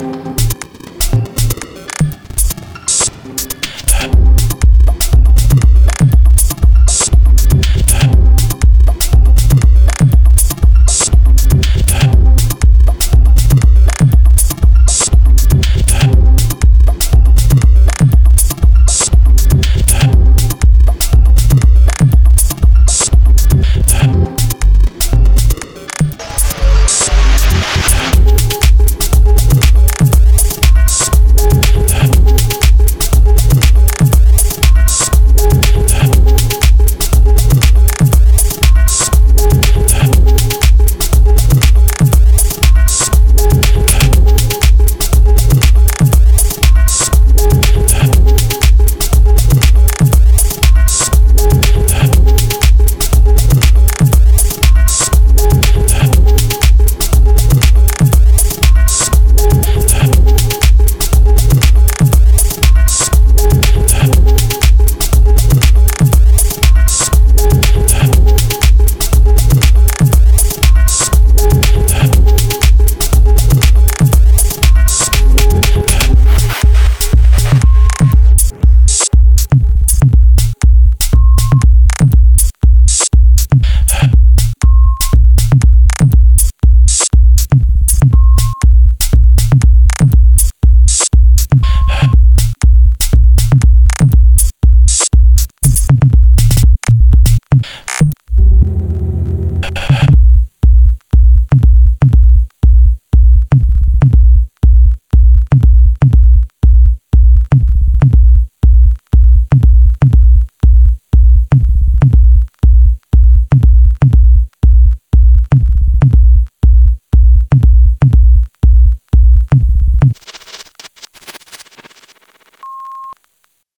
you